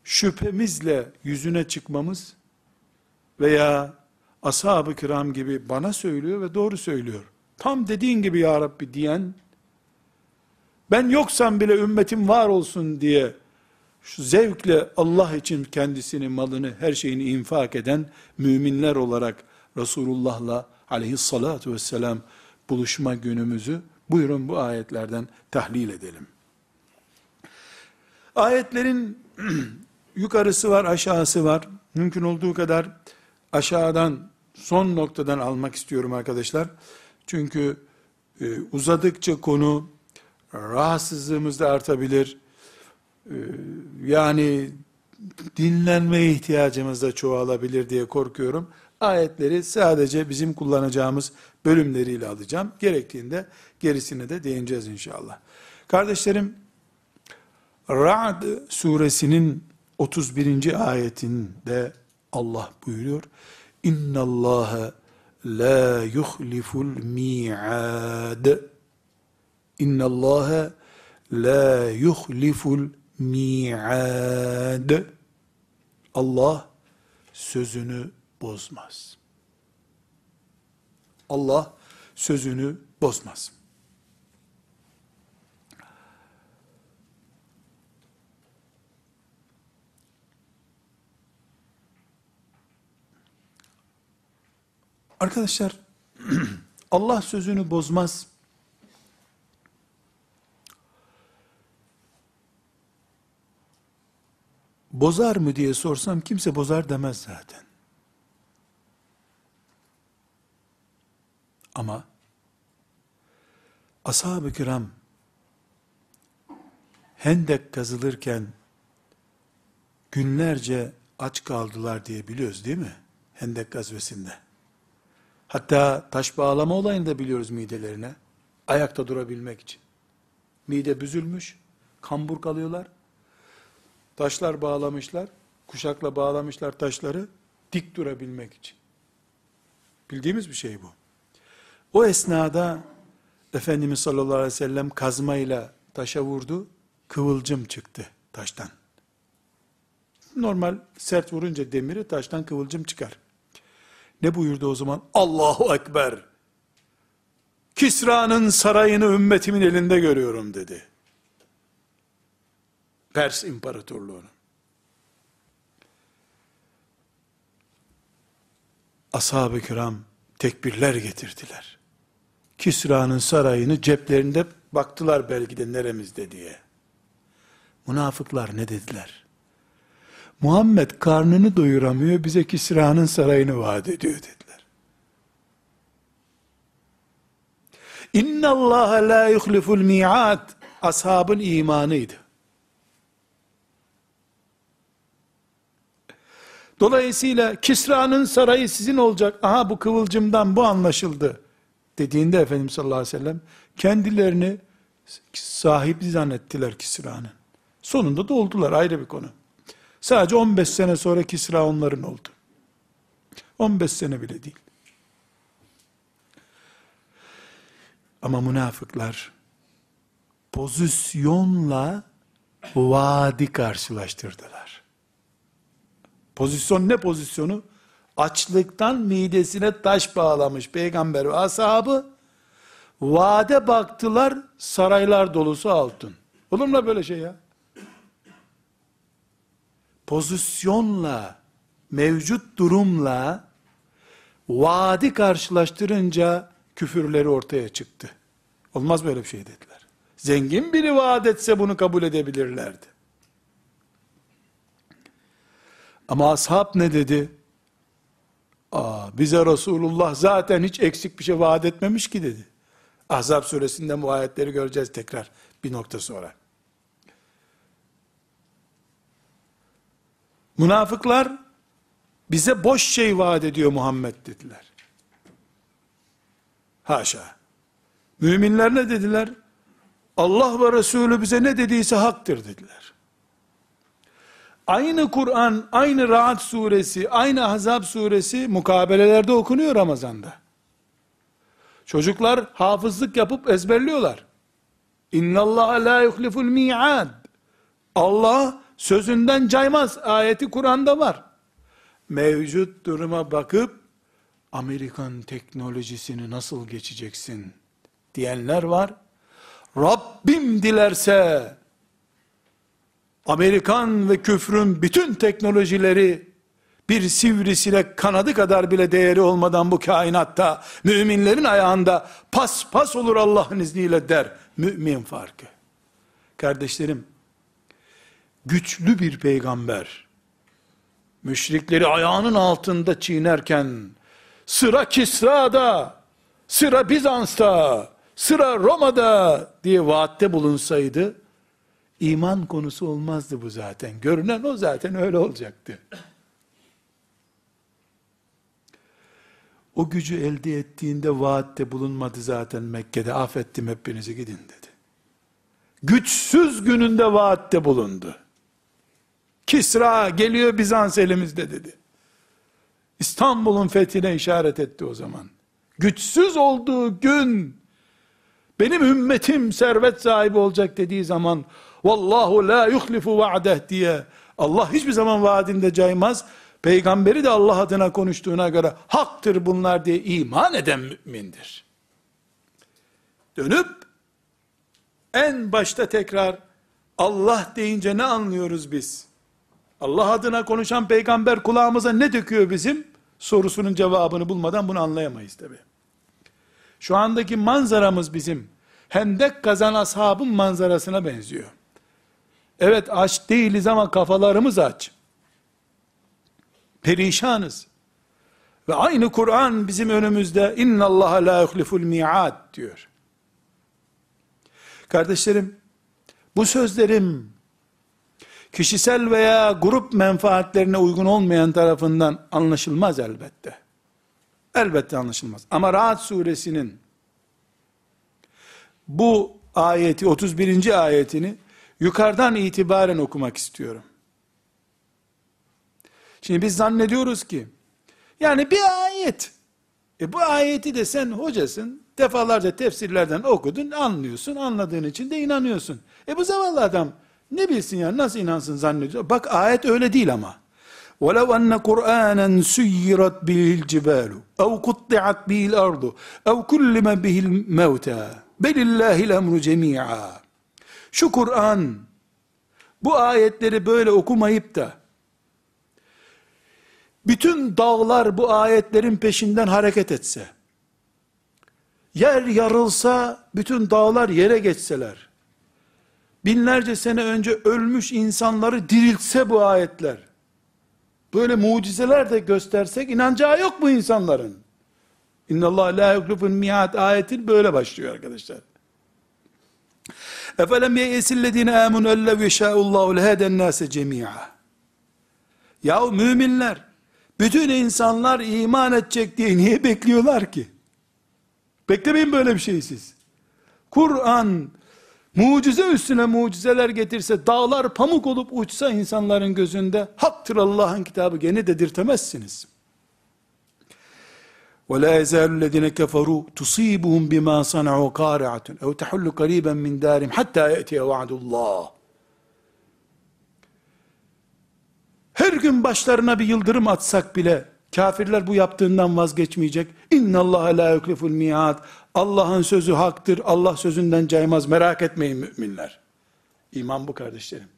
şüphemizle yüzüne çıkmamız veya ashab-ı kiram gibi bana söylüyor ve doğru söylüyor tam dediğin gibi ya Rabbi diyen, ben yoksam bile ümmetim var olsun diye, şu zevkle Allah için kendisini, malını, her şeyini infak eden müminler olarak Resulullah'la aleyhissalatu vesselam buluşma günümüzü buyurun bu ayetlerden tahlil edelim. Ayetlerin yukarısı var, aşağısı var. Mümkün olduğu kadar aşağıdan, son noktadan almak istiyorum arkadaşlar. Çünkü e, uzadıkça konu rahatsızlığımız da artabilir. E, yani dinlenmeye ihtiyacımız da çoğalabilir diye korkuyorum. Ayetleri sadece bizim kullanacağımız bölümleriyle alacağım. Gerektiğinde gerisine de değineceğiz inşallah. Kardeşlerim, Ra'd suresinin 31. ayetinde Allah buyuruyor. İnna Allaha la yuhliful mi'ad. İnna Allah la yuhliful mi'ad. Allah sözünü bozmaz. Allah sözünü bozmaz. Arkadaşlar, Allah sözünü bozmaz. Bozar mı diye sorsam kimse bozar demez zaten. Ama ashab-ı kiram hendek kazılırken günlerce aç kaldılar diye biliyoruz değil mi? Hendek gazvesinde. Hatta taş bağlama olayını da biliyoruz midelerine. Ayakta durabilmek için. Mide büzülmüş, kambur kalıyorlar. Taşlar bağlamışlar, kuşakla bağlamışlar taşları, dik durabilmek için. Bildiğimiz bir şey bu. O esnada Efendimiz sallallahu aleyhi ve sellem kazmayla taşa vurdu, kıvılcım çıktı taştan. Normal sert vurunca demiri taştan kıvılcım çıkar. Ne buyurdu o zaman? Allahu Ekber. Kisra'nın sarayını ümmetimin elinde görüyorum dedi. Pers İmparatorluğu'nu. Ashab-ı kiram tekbirler getirdiler. Kisra'nın sarayını ceplerinde baktılar belki de neremizde diye. Münafıklar ne dediler? Muhammed karnını doyuramıyor, bize Kisra'nın sarayını vaat ediyor dediler. İnna Allah la yuhliful mi'at ashabın imanıydı. Dolayısıyla Kisra'nın sarayı sizin olacak. Aha bu kıvılcımdan bu anlaşıldı. Dediğinde Efendimiz sallallahu aleyhi ve sellem kendilerini sahibi zannettiler Kisra'nın. Sonunda da oldular ayrı bir konu. Sadece 15 sene sonra Kisra onların oldu. 15 sene bile değil. Ama münafıklar pozisyonla vaadi karşılaştırdılar. Pozisyon ne pozisyonu? Açlıktan midesine taş bağlamış peygamber ve ashabı vade baktılar saraylar dolusu altın. Olur mu böyle şey ya? Pozisyonla, mevcut durumla vaadi karşılaştırınca küfürleri ortaya çıktı. Olmaz böyle bir şey dediler. Zengin biri vaat etse bunu kabul edebilirlerdi. Ama ashab ne dedi? Aa, bize Resulullah zaten hiç eksik bir şey vaat etmemiş ki dedi. Ahzab suresinde bu ayetleri göreceğiz tekrar bir nokta sonra. Münafıklar bize boş şey vaat ediyor Muhammed dediler. Haşa. Müminler ne dediler? Allah ve Resulü bize ne dediyse haktır dediler. Aynı Kur'an, aynı Rahat suresi, aynı Ahzab suresi mukabelelerde okunuyor Ramazan'da. Çocuklar hafızlık yapıp ezberliyorlar. İnna Allah la yuhliful mi'ad. Allah sözünden caymaz ayeti Kur'an'da var. Mevcut duruma bakıp Amerikan teknolojisini nasıl geçeceksin diyenler var. Rabbim dilerse Amerikan ve küfrün bütün teknolojileri bir sivrisinek kanadı kadar bile değeri olmadan bu kainatta müminlerin ayağında pas pas olur Allah'ın izniyle der. Mümin farkı. Kardeşlerim güçlü bir peygamber, müşrikleri ayağının altında çiğnerken, sıra Kisra'da, sıra Bizans'ta, sıra Roma'da diye vaatte bulunsaydı, iman konusu olmazdı bu zaten. Görünen o zaten öyle olacaktı. O gücü elde ettiğinde vaatte bulunmadı zaten Mekke'de. Affettim hepinizi gidin dedi. Güçsüz gününde vaatte bulundu. Kisra geliyor Bizans elimizde dedi. İstanbul'un fethine işaret etti o zaman. Güçsüz olduğu gün benim ümmetim servet sahibi olacak dediği zaman vallahu la yuhlifu va'deh diye Allah hiçbir zaman vaadinde caymaz. Peygamberi de Allah adına konuştuğuna göre haktır bunlar diye iman eden mümindir. Dönüp en başta tekrar Allah deyince ne anlıyoruz biz? Allah adına konuşan peygamber kulağımıza ne döküyor bizim? Sorusunun cevabını bulmadan bunu anlayamayız tabi. Şu andaki manzaramız bizim hendek kazan ashabın manzarasına benziyor. Evet aç değiliz ama kafalarımız aç. Perişanız. Ve aynı Kur'an bizim önümüzde inna Allah la yuhliful mi'ad diyor. Kardeşlerim, bu sözlerim kişisel veya grup menfaatlerine uygun olmayan tarafından anlaşılmaz elbette. Elbette anlaşılmaz. Ama Rahat suresinin bu ayeti 31. ayetini yukarıdan itibaren okumak istiyorum. Şimdi biz zannediyoruz ki yani bir ayet e bu ayeti de sen hocasın defalarca tefsirlerden okudun anlıyorsun anladığın için de inanıyorsun. E bu zavallı adam ne bilsin ya nasıl inansın zannediyor. Bak ayet öyle değil ama. وَلَوْ أَنَّ قُرْآنًا سُيِّرَتْ بِهِ الْجِبَالُ اَوْ قُطِّعَتْ بِهِ الْأَرْضُ اَوْ كُلِّمَ بِهِ الْمَوْتَى Belillahil emru cemi'a. Şu Kur'an bu ayetleri böyle okumayıp da bütün dağlar bu ayetlerin peşinden hareket etse, yer yarılsa, bütün dağlar yere geçseler, binlerce sene önce ölmüş insanları diriltse bu ayetler, böyle mucizeler de göstersek inanacağı yok mu insanların? İnna Allah la yuklifun mi'at ayetin böyle başlıyor arkadaşlar. Efelem yeyesillezine amunu ellev yeşâullâhu leheden nâse cemî'a. Yahu müminler, bütün insanlar iman edecek diye niye bekliyorlar ki? Beklemeyin böyle bir şey siz. Kur'an, mucize üstüne mucizeler getirse, dağlar pamuk olup uçsa insanların gözünde, haktır Allah'ın kitabı gene dedirtemezsiniz. ولا يزال الذين كفروا تصيبهم بما صنعوا قارعة أو تحل قريبا من دارهم حتى يأتي وعد الله Her gün başlarına bir yıldırım atsak bile kafirler bu yaptığından vazgeçmeyecek. İnna Allah la yukliful miad. Allah'ın sözü haktır. Allah sözünden caymaz. Merak etmeyin müminler. İman bu kardeşlerim.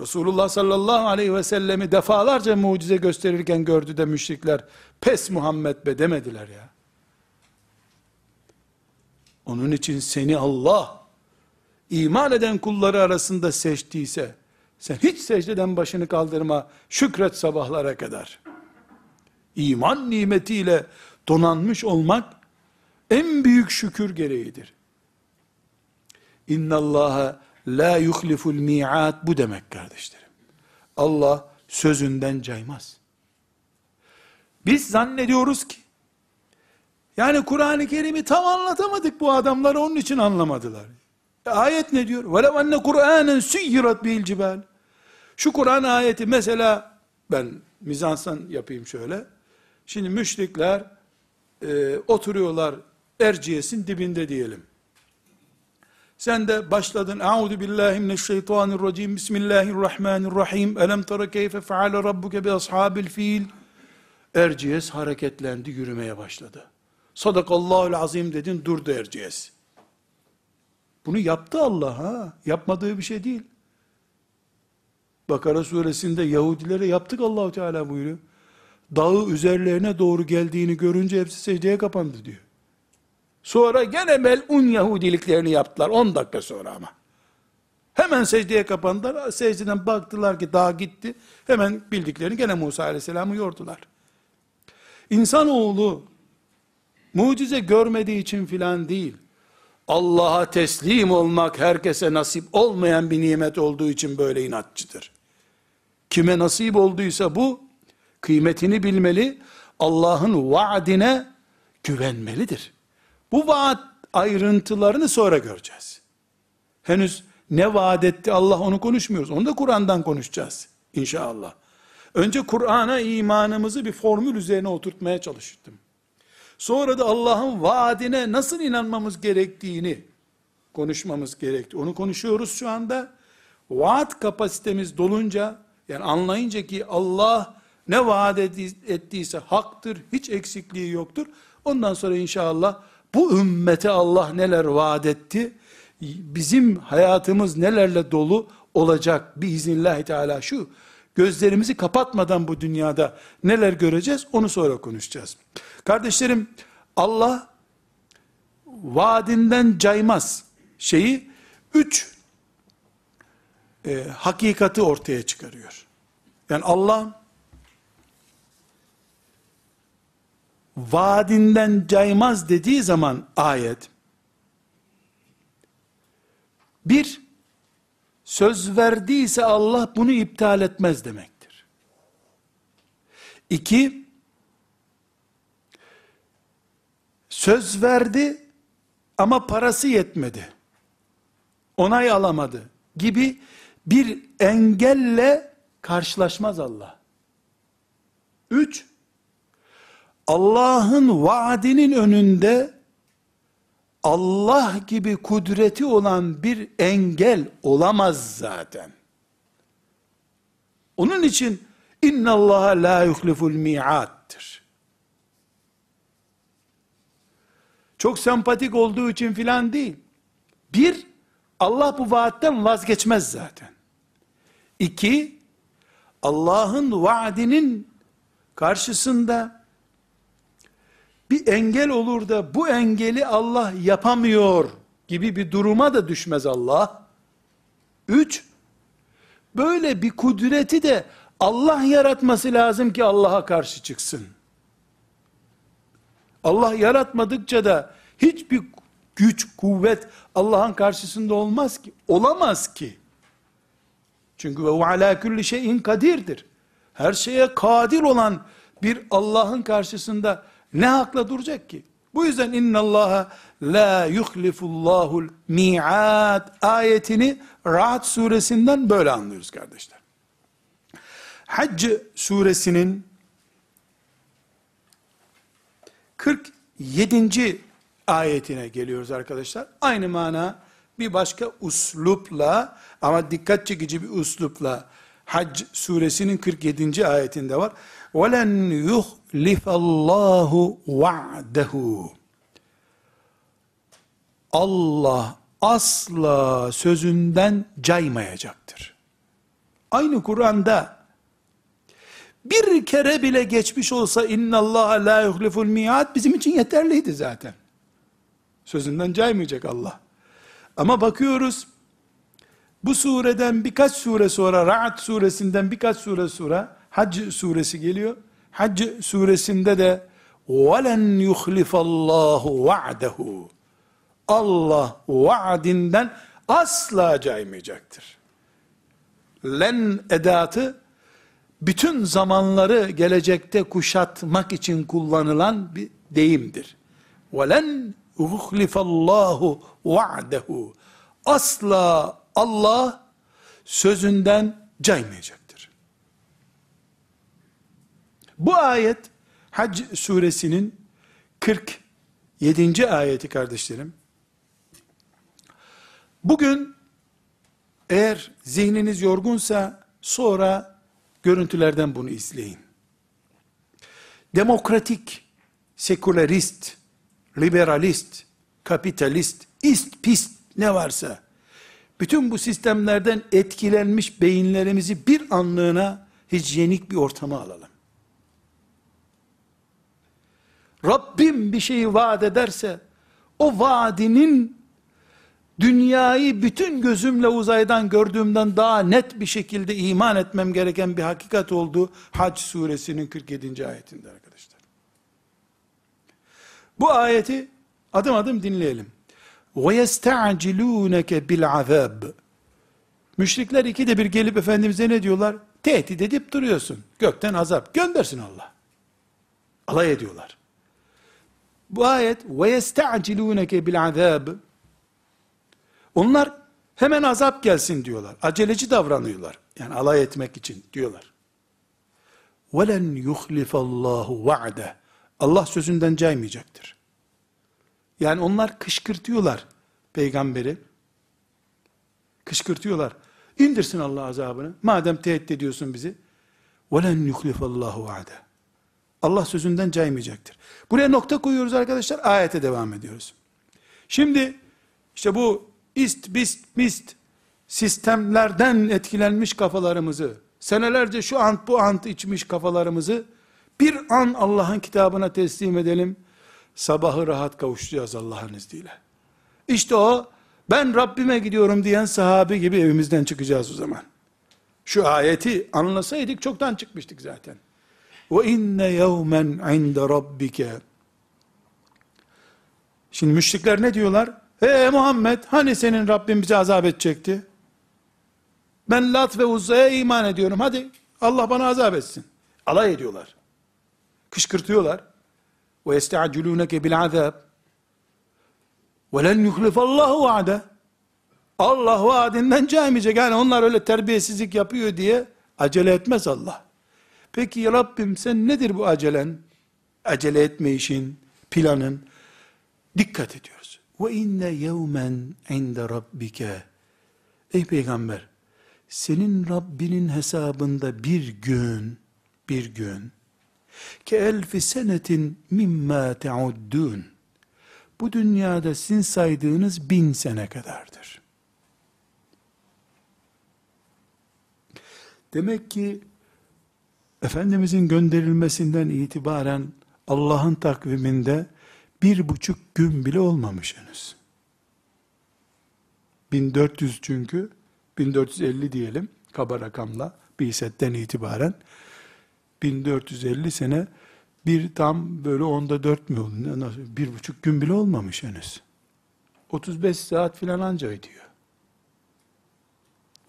Resulullah sallallahu aleyhi ve sellemi defalarca mucize gösterirken gördü de müşrikler, pes Muhammed be demediler ya. Onun için seni Allah, iman eden kulları arasında seçtiyse, sen hiç secdeden başını kaldırma, şükret sabahlara kadar. İman nimetiyle donanmış olmak, en büyük şükür gereğidir. İnna Allaha La yuhliful mi'at bu demek kardeşlerim. Allah sözünden caymaz. Biz zannediyoruz ki yani Kur'an-ı Kerim'i tam anlatamadık bu adamlar onun için anlamadılar. E, ayet ne diyor? وَلَوْ أَنَّ قُرْآنًا سُيِّرَتْ بِهِ الْجِبَالِ Şu Kur'an ayeti mesela ben mizansan yapayım şöyle. Şimdi müşrikler e, oturuyorlar Erciyes'in dibinde diyelim. Sen de başladın. Euzu billahi mineşşeytanirracim. Bismillahirrahmanirrahim. Elem tara keyfe feale rabbuke bi ashabil fil. Erciyes hareketlendi, yürümeye başladı. Sadakallahul azim dedin, durdu Erciyes. Bunu yaptı Allah ha. Yapmadığı bir şey değil. Bakara suresinde Yahudilere yaptık Allahu Teala buyuruyor. Dağı üzerlerine doğru geldiğini görünce hepsi secdeye kapandı diyor. Sonra gene melun Yahudiliklerini yaptılar 10 dakika sonra ama. Hemen secdeye kapandılar. Secdeden baktılar ki dağ gitti. Hemen bildiklerini gene Musa Aleyhisselam'ı yordular. İnsanoğlu mucize görmediği için filan değil. Allah'a teslim olmak herkese nasip olmayan bir nimet olduğu için böyle inatçıdır. Kime nasip olduysa bu kıymetini bilmeli, Allah'ın vaadine güvenmelidir. Bu vaat ayrıntılarını sonra göreceğiz. Henüz ne vaat etti Allah onu konuşmuyoruz. Onu da Kur'an'dan konuşacağız inşallah. Önce Kur'an'a imanımızı bir formül üzerine oturtmaya çalıştım. Sonra da Allah'ın vaadine nasıl inanmamız gerektiğini konuşmamız gerekti. Onu konuşuyoruz şu anda. Vaat kapasitemiz dolunca, yani anlayınca ki Allah ne vaat ettiyse haktır, hiç eksikliği yoktur. Ondan sonra inşallah bu ümmete Allah neler vaat etti, bizim hayatımız nelerle dolu olacak biiznillahü teala şu, gözlerimizi kapatmadan bu dünyada neler göreceğiz onu sonra konuşacağız. Kardeşlerim, Allah vaadinden caymaz şeyi üç e, hakikati ortaya çıkarıyor. Yani Allah vaadinden caymaz dediği zaman ayet bir söz verdiyse Allah bunu iptal etmez demektir. İki söz verdi ama parası yetmedi. Onay alamadı gibi bir engelle karşılaşmaz Allah. Üç, Allah'ın vaadinin önünde Allah gibi kudreti olan bir engel olamaz zaten. Onun için inna Allah la yuhliful mi'attir. Çok sempatik olduğu için filan değil. Bir, Allah bu vaatten vazgeçmez zaten. İki, Allah'ın vaadinin karşısında bir engel olur da bu engeli Allah yapamıyor gibi bir duruma da düşmez Allah. Üç, böyle bir kudreti de Allah yaratması lazım ki Allah'a karşı çıksın. Allah yaratmadıkça da hiçbir güç, kuvvet Allah'ın karşısında olmaz ki. Olamaz ki. Çünkü ve ala kulli şeyin kadirdir. Her şeye kadir olan bir Allah'ın karşısında ne hakla duracak ki? Bu yüzden inna Allaha la yuhlifullahul mi'at ayetini Ra'd suresinden böyle anlıyoruz kardeşler. Hac suresinin 47. ayetine geliyoruz arkadaşlar. Aynı mana bir başka uslupla ama dikkat çekici bir uslupla Hac suresinin 47. ayetinde var. وَلَنْ يُخْلِفَ اللّٰهُ وَعْدَهُ Allah asla sözünden caymayacaktır. Aynı Kur'an'da bir kere bile geçmiş olsa inna Allah la yuhliful miat bizim için yeterliydi zaten. Sözünden caymayacak Allah. Ama bakıyoruz bu sureden birkaç sure sonra Ra'd suresinden birkaç sure sonra Hac suresi geliyor. Hac suresinde de وَلَنْ يُخْلِفَ اللّٰهُ وَعْدَهُ Allah vaadinden asla caymayacaktır. Len edatı bütün zamanları gelecekte kuşatmak için kullanılan bir deyimdir. وَلَنْ يُخْلِفَ اللّٰهُ وَعْدَهُ Asla Allah sözünden caymayacaktır. Bu ayet Hac suresinin 47. ayeti kardeşlerim. Bugün eğer zihniniz yorgunsa sonra görüntülerden bunu izleyin. Demokratik, sekülerist, liberalist, kapitalist, ist, pist ne varsa bütün bu sistemlerden etkilenmiş beyinlerimizi bir anlığına hijyenik bir ortama alalım. Rabbim bir şeyi vaat ederse, o vaadinin dünyayı bütün gözümle uzaydan gördüğümden daha net bir şekilde iman etmem gereken bir hakikat olduğu Hac suresinin 47. ayetinde arkadaşlar. Bu ayeti adım adım dinleyelim. وَيَسْتَعْجِلُونَكَ بِالْعَذَابِ Müşrikler ikide bir gelip Efendimiz'e ne diyorlar? Tehdit edip duruyorsun. Gökten azap. Göndersin Allah. Alay ediyorlar. Bu ayet وَيَسْتَعْجِلُونَكَ بِالْعَذَابِ Onlar hemen azap gelsin diyorlar. Aceleci davranıyorlar. Yani alay etmek için diyorlar. وَلَنْ يُخْلِفَ اللّٰهُ وَعْدَهِ Allah sözünden caymayacaktır. Yani onlar kışkırtıyorlar peygamberi. Kışkırtıyorlar. İndirsin Allah azabını. Madem tehdit ediyorsun bizi. وَلَنْ يُخْلِفَ اللّٰهُ وَعْدَهِ Allah sözünden caymayacaktır. Buraya nokta koyuyoruz arkadaşlar. Ayete devam ediyoruz. Şimdi işte bu ist, bist, mist sistemlerden etkilenmiş kafalarımızı, senelerce şu ant bu ant içmiş kafalarımızı bir an Allah'ın kitabına teslim edelim. sabahı rahat kavuşacağız Allah'ın izniyle. İşte o, ben Rabbime gidiyorum diyen sahabi gibi evimizden çıkacağız o zaman. Şu ayeti anlasaydık çoktan çıkmıştık zaten. Ve inne yevmen inde rabbike. Şimdi müşrikler ne diyorlar? Hey Muhammed hani senin Rabbin bize azap edecekti? Ben Lat ve Uzza'ya iman ediyorum. Hadi Allah bana azap etsin. Alay ediyorlar. Kışkırtıyorlar. Ve yesta'culûneke bil azab. Ve len yuhlifallahu vaade. Allah vaadinden caymeyecek. Yani onlar öyle terbiyesizlik yapıyor diye acele etmez Allah. Peki ya Rabbim sen nedir bu acelen? Acele etme işin, planın. Dikkat ediyoruz. Ve inne yevmen inde rabbike. Ey peygamber, senin Rabbinin hesabında bir gün, bir gün, ke elfi senetin mimma teuddun. Bu dünyada sizin saydığınız bin sene kadardır. Demek ki Efendimizin gönderilmesinden itibaren Allah'ın takviminde bir buçuk gün bile olmamış henüz. 1400 çünkü 1450 diyelim kaba rakamla bir setten itibaren 1450 sene bir tam böyle onda dört mü oldu? Bir buçuk gün bile olmamış henüz. 35 saat filan anca ediyor.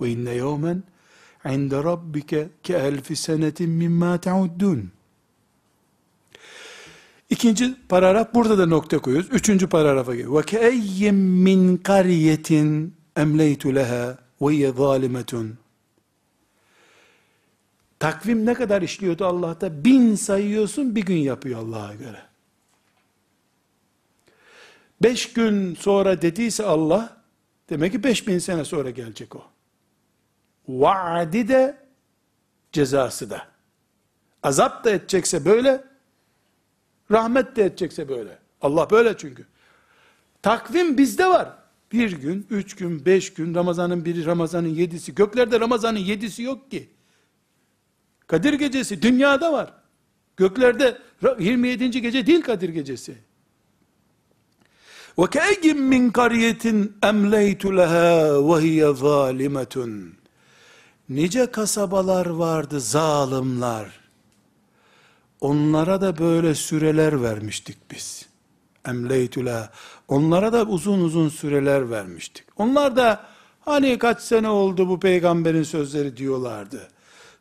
Ve inne yevmen rabbike ke elfi senetin mimma teuddun. İkinci paragraf burada da nokta koyuyoruz. Üçüncü paragrafa geliyor. Min kariyetin emleytu leha ve hiye zalimetun. Takvim ne kadar işliyordu Allah'ta? Bin sayıyorsun bir gün yapıyor Allah'a göre. Beş gün sonra dediyse Allah, demek ki beş bin sene sonra gelecek o. Vaadi de, cezası da. Azap da edecekse böyle, rahmet de edecekse böyle. Allah böyle çünkü. Takvim bizde var. Bir gün, üç gün, beş gün, Ramazan'ın biri, Ramazan'ın yedisi. Göklerde Ramazan'ın yedisi yok ki. Kadir gecesi dünyada var. Göklerde 27. gece değil Kadir gecesi. Ve ke'egim min kariyetin emleytu leha ve. Nice kasabalar vardı zalimler. Onlara da böyle süreler vermiştik biz. Emleytu leha. Onlara da uzun uzun süreler vermiştik. Onlar da hani kaç sene oldu bu peygamberin sözleri diyorlardı.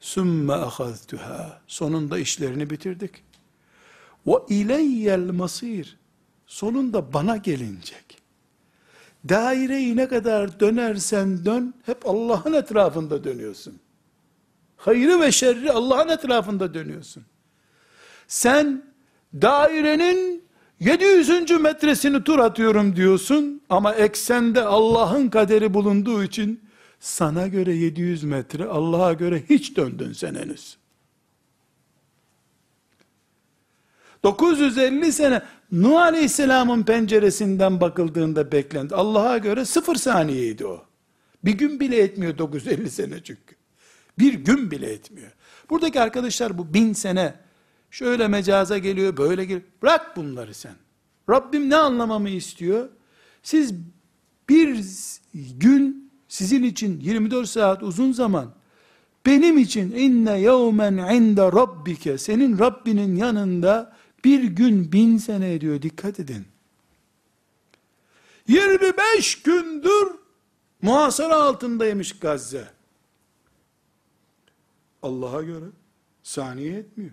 Sümme ahaztuha. Sonunda işlerini bitirdik. Ve ileyyel masir. Sonunda bana gelinecek. Daireyi ne kadar dönersen dön, hep Allah'ın etrafında dönüyorsun. Hayrı ve şerri Allah'ın etrafında dönüyorsun. Sen dairenin 700. metresini tur atıyorum diyorsun ama eksende Allah'ın kaderi bulunduğu için sana göre 700 metre, Allah'a göre hiç döndün sen henüz. 950 sene Nuh Aleyhisselam'ın penceresinden bakıldığında beklendi. Allah'a göre sıfır saniyeydi o. Bir gün bile etmiyor 950 sene çünkü. Bir gün bile etmiyor. Buradaki arkadaşlar bu bin sene şöyle mecaza geliyor, böyle geliyor. Bırak bunları sen. Rabbim ne anlamamı istiyor? Siz bir gün sizin için 24 saat uzun zaman, benim için inne yevmen inde rabbike, senin Rabbinin yanında bir gün bin sene ediyor, dikkat edin. 25 gündür muhasara altındaymış Gazze. Allah'a göre saniye etmiyor.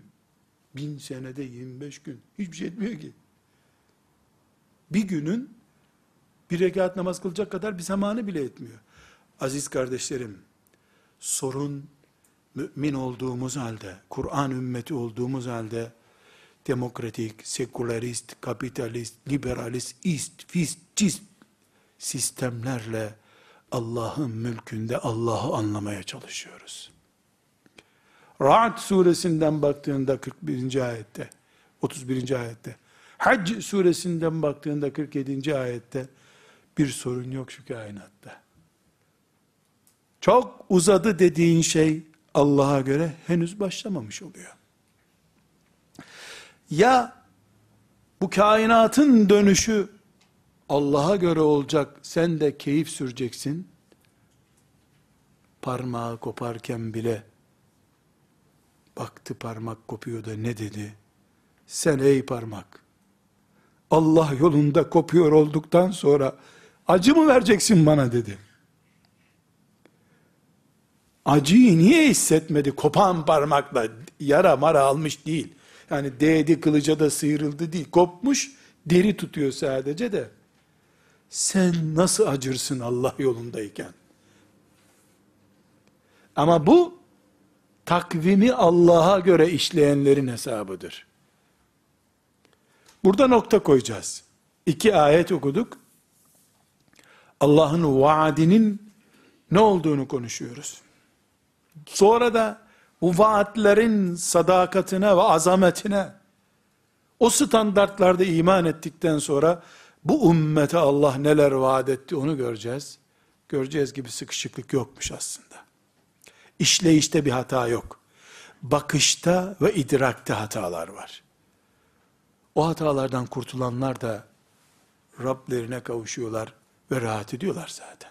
Bin senede 25 gün. Hiçbir şey etmiyor ki. Bir günün bir rekat namaz kılacak kadar bir zamanı bile etmiyor. Aziz kardeşlerim, sorun mümin olduğumuz halde, Kur'an ümmeti olduğumuz halde, demokratik, sekülerist, kapitalist, liberalist, ist, fist, cist sistemlerle Allah'ın mülkünde Allah'ı anlamaya çalışıyoruz. Ra'd suresinden baktığında 41. ayette, 31. ayette, Hac suresinden baktığında 47. ayette bir sorun yok şu kainatta. Çok uzadı dediğin şey Allah'a göre henüz başlamamış oluyor. Ya Bu kainatın dönüşü Allah'a göre olacak. Sen de keyif süreceksin. Parmağı koparken bile baktı parmak kopuyor da ne dedi? Sen ey parmak Allah yolunda kopuyor olduktan sonra acı mı vereceksin bana dedi. Acıyı niye hissetmedi? Kopan parmakla yara mara almış değil. Yani değdi kılıca da sıyrıldı değil. Kopmuş deri tutuyor sadece de. Sen nasıl acırsın Allah yolundayken? Ama bu takvimi Allah'a göre işleyenlerin hesabıdır. Burada nokta koyacağız. İki ayet okuduk. Allah'ın vaadinin ne olduğunu konuşuyoruz. Sonra da bu vaatlerin sadakatine ve azametine o standartlarda iman ettikten sonra bu ümmete Allah neler vaat etti onu göreceğiz. Göreceğiz gibi sıkışıklık yokmuş aslında. İşleyişte bir hata yok. Bakışta ve idrakte hatalar var. O hatalardan kurtulanlar da Rablerine kavuşuyorlar ve rahat ediyorlar zaten.